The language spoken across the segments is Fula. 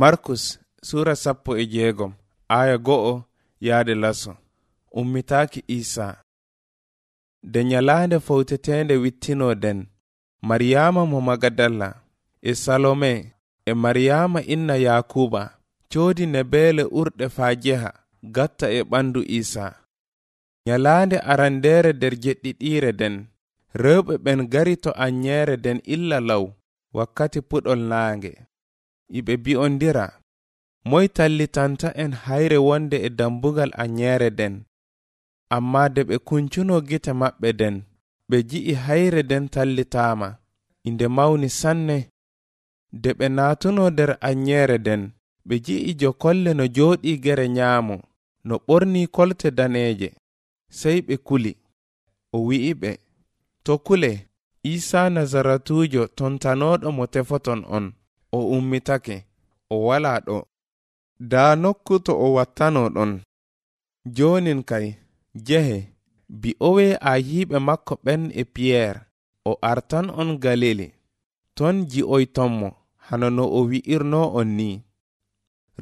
markus sura sappo e jeegom aya go'o yaade laso. Ummitaaki isa. De nyalaande fowtetende wittinoden mariyama mo magadalla e salome e mariyama inna yakuba coodi nebeele urɗe faa jeha gatta e ɓandu isa. Nyalaande arandeere nder jeɗɗiɗiire den rewɓe ɓen gari to anyeere den illa law wakkati puɗol naange. yiɓe bi'ondira. Moy tallitanta en hayre wonde e dambugal anyere den. Amma de ɓe kuncuno gite maɓɓe den ɓe ji'i hayre den tallitama inde mawni sanne de ɓe natuno nder anyere den ɓe ji'i jokolle no jooɗi gere nyaamo no ɓorni kolte daneeje sey ɓe kuli. O wi'i ɓe to kule isa nazaratujo tontanoɗo mo tefoton on. o ummitake o wala ɗo. Daa nokku to o wattano ɗon. Jonin kay jehe bi'owe yiɓe makko ɓen e piyerre o artan on galili. Ton ji'oytonmo hano no o wi'irno on ni.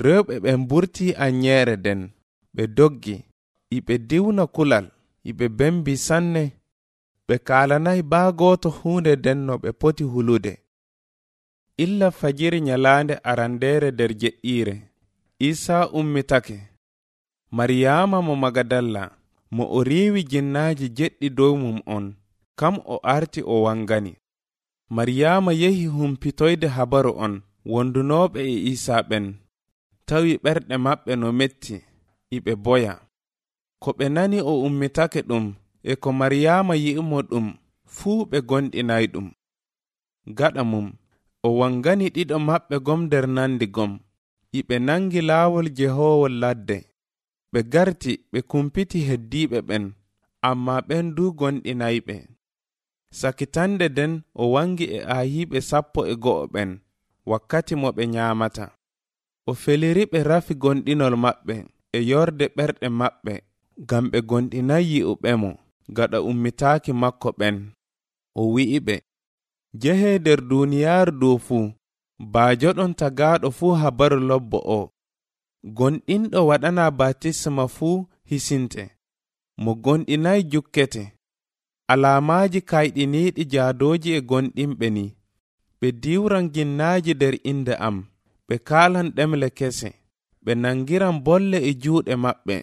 Rewɓe ɓen burti anyere den ɓe doggi iɓe diwna kulal iɓe bembi sanne ɓe kalanayi baa gooto huunde den no ɓe poti hulude. illa fajiri nyalaande arandeere nder jeɗɗiire isa ummitake. Mariyama mo magadalla mo o riiwi jinnaaji jeɗɗi dow mum on. Kam o arti o wangani. Mariyama yehi humpitoyde habaru on wondunooɓe e isa ɓen tawi ɓerɗe maɓɓe no metti iɓe boya. Ko ɓe nani o ummitake ɗum e ko mariyama yi'imo ɗum fuu ɓe gonɗinayi ɗum. Gaɗa mum. o wangani ɗiɗo maɓɓe gom nder nandi gom. Iɓe nangi laawol jehowol ladde. Ɓe garti ɓe kumpiti heddiɓe ɓen. Amma ɓen du gonɗinayɓe. Sakitande nden o wangi e aayiɓe sappo e go'o ɓen. Wakkati mo ɓe nyaamata. O feliri ɓe rafi gonɗinol maɓɓe e yorde ɓerɗe maɓɓe ngam ɓe gonɗinayi yi'uɓe mo gaɗa ummitaaki makko ɓen. O wi'i ɓe jehe nder duniyaaru dow fuu baajoɗon tagaaɗo fuu habaru lobbo o gonɗinɗo waɗana batisma fuu hisinte. Mo gonɗinayi jukkete. Alaamaaji kayɗiniiɗi jaadooji e gonɗinɓe ni. Ɓe diwran ginnaaji nder innde am ɓe kaalan ɗemle kese ɓe nangiran bolle e juuɗe maɓɓe.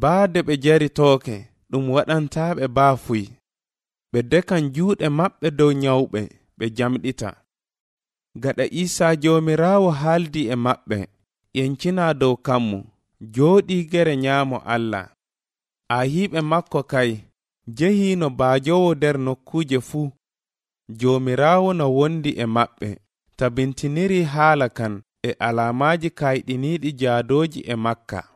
Baade ɓe jari tooke ɗum waɗantaaɓe baa fuyi ɓe dekan juuɗe maɓɓe dow nyawɓe ɓe jamɗita. Gaɗa isaa joomiraawo haaldi e maɓɓe yencina dow kammu jooɗiigere nyaamo allah. Ayiiɓe makko kay jehiino baajowo nder nokkuuje fuu. Joomiraawo no wondi e maɓɓe tabintiniri haala kan e alaamaaji kayɗiniiɗi jaadooji e makka.